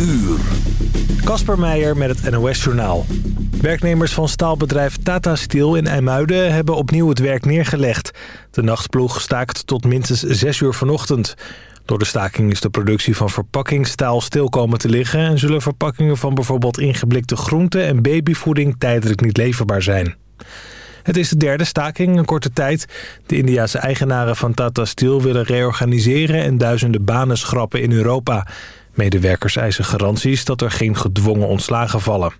uur. Kasper Meijer met het NOS-journaal. Werknemers van staalbedrijf Tata Steel in IJmuiden hebben opnieuw het werk neergelegd. De nachtploeg staakt tot minstens 6 uur vanochtend. Door de staking is de productie van verpakkingsstaal stil komen te liggen... en zullen verpakkingen van bijvoorbeeld ingeblikte groenten en babyvoeding tijdelijk niet leverbaar zijn. Het is de derde staking in korte tijd. De Indiase eigenaren van Tata Steel willen reorganiseren... en duizenden banen schrappen in Europa. Medewerkers eisen garanties dat er geen gedwongen ontslagen vallen.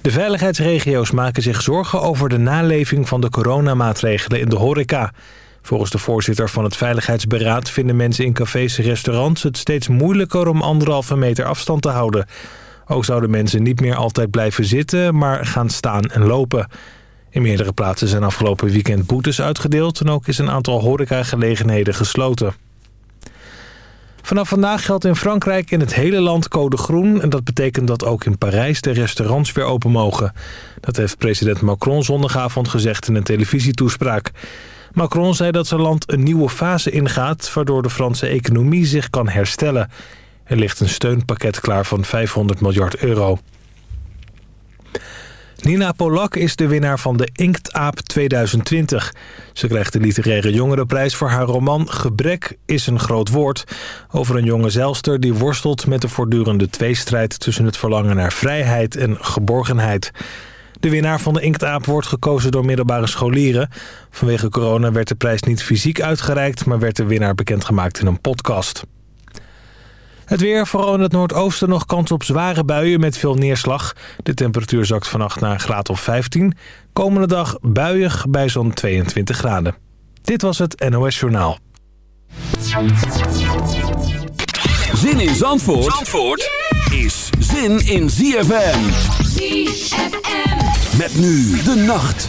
De veiligheidsregio's maken zich zorgen over de naleving van de coronamaatregelen in de horeca. Volgens de voorzitter van het Veiligheidsberaad vinden mensen in cafés en restaurants het steeds moeilijker om anderhalve meter afstand te houden. Ook zouden mensen niet meer altijd blijven zitten, maar gaan staan en lopen. In meerdere plaatsen zijn afgelopen weekend boetes uitgedeeld... en ook is een aantal horecagelegenheden gesloten. Vanaf vandaag geldt in Frankrijk in het hele land code groen... en dat betekent dat ook in Parijs de restaurants weer open mogen. Dat heeft president Macron zondagavond gezegd in een televisietoespraak. Macron zei dat zijn land een nieuwe fase ingaat... waardoor de Franse economie zich kan herstellen. Er ligt een steunpakket klaar van 500 miljard euro. Nina Polak is de winnaar van de Inktaap 2020. Ze krijgt de literaire jongerenprijs voor haar roman Gebrek is een groot woord... over een jonge zelster die worstelt met de voortdurende tweestrijd... tussen het verlangen naar vrijheid en geborgenheid. De winnaar van de Inktaap wordt gekozen door middelbare scholieren. Vanwege corona werd de prijs niet fysiek uitgereikt... maar werd de winnaar bekendgemaakt in een podcast. Het weer, vooral in het noordoosten nog kans op zware buien met veel neerslag. De temperatuur zakt vannacht naar een graad of 15. Komende dag buiig bij zo'n 22 graden. Dit was het NOS Journaal. Zin in Zandvoort, Zandvoort is zin in ZFM. ZFM. Met nu de nacht.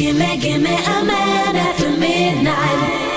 Gimme, gimme a man after midnight.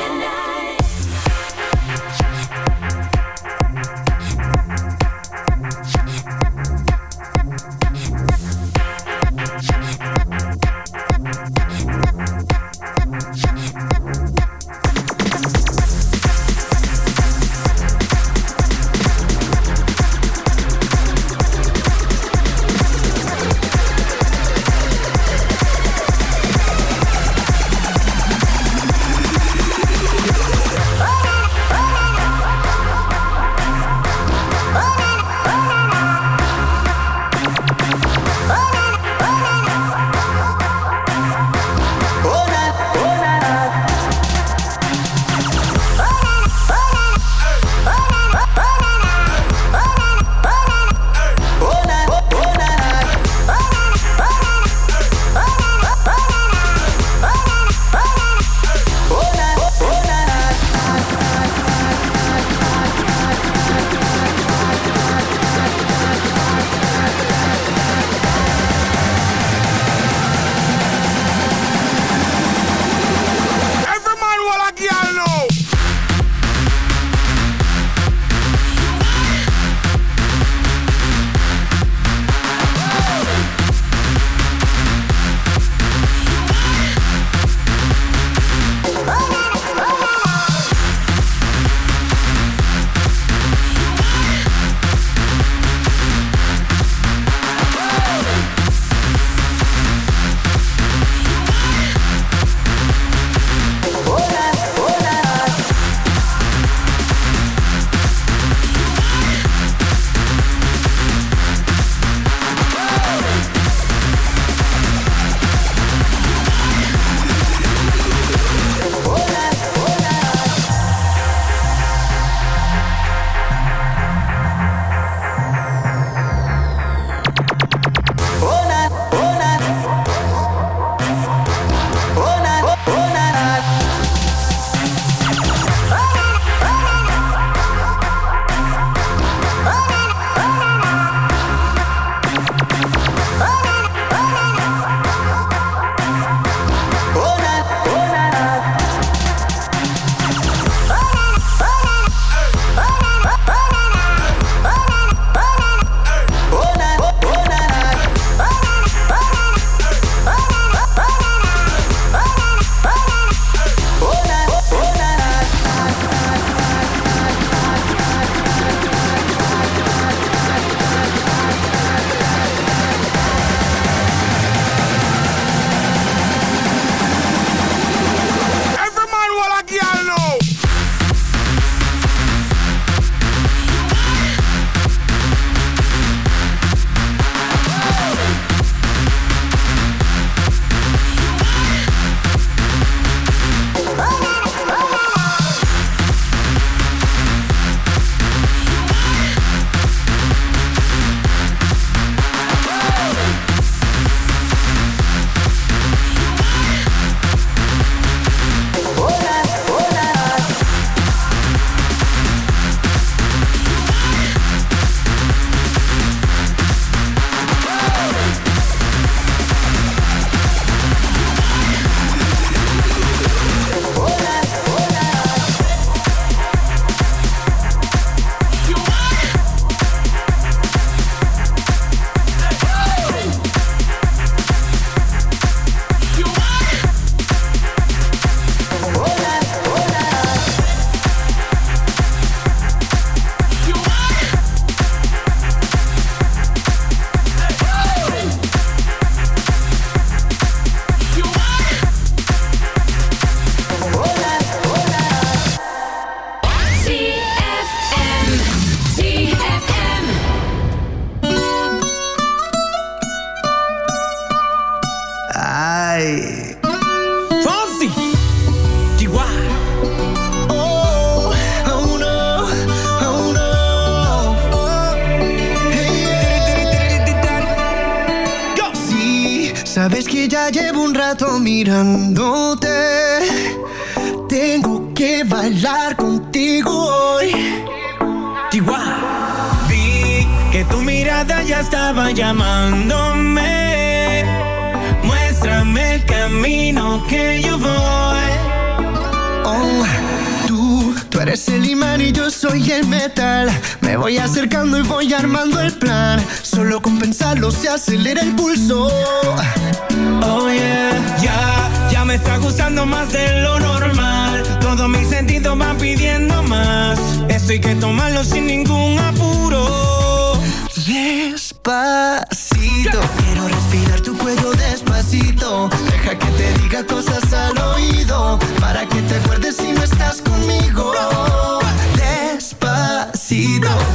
freedom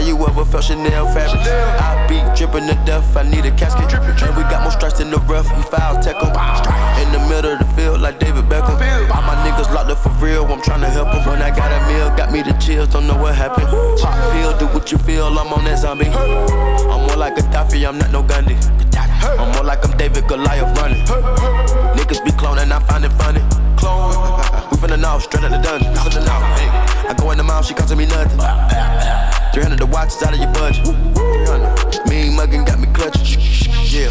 Have you ever felt Chanel fabric? I be dripping to death, I need a casket. And we got more strikes in the rough, we foul tech 'em. In the middle of the field, like David Beckham. All my niggas locked up for real, I'm tryna help 'em. When I got a meal, got me the chills, don't know what happened. Pop what you feel, I'm on that zombie. I'm more like a Gaddafi, I'm not no Gandhi. I'm more like I'm David Goliath running. Niggas be cloning, I find it funny. Clone, we finna know, straight out the dungeon. I go in the mouth, she costing me nothing. 300 the watches out of your budget. Mean muggin' got me clutching. Yeah,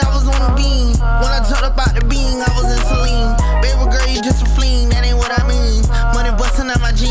I was on a beam. When I jumped up out the beam, I was in Celine. Baby girl, you just a fleen, that ain't what I mean. Money busting out my jeans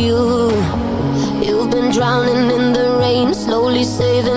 you. You've been drowning in the rain, slowly saving.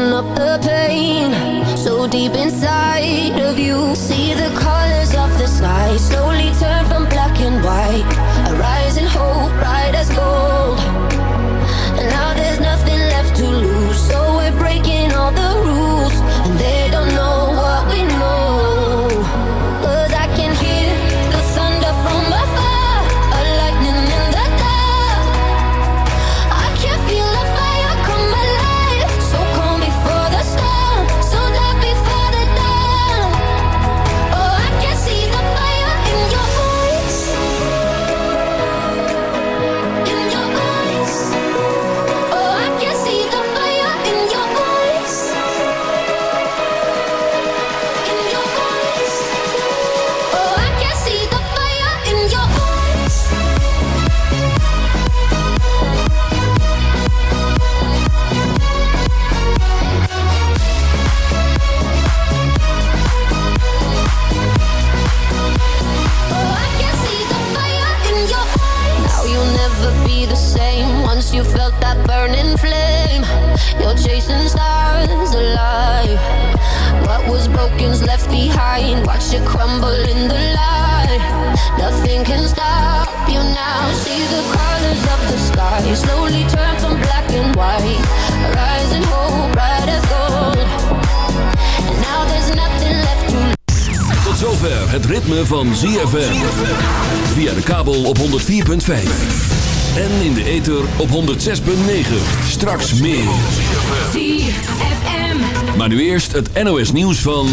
you crumble in the light. Nothing can stop you now. See the colors of the sky slowly turn from black and white. Rising hope, bright as gold. And now there's nothing left to lose. Tot zover het ritme van ZFM. Via de kabel op 104.5. En in de ether op 106.9. Straks meer. ZFM. Maar nu eerst het NOS nieuws van...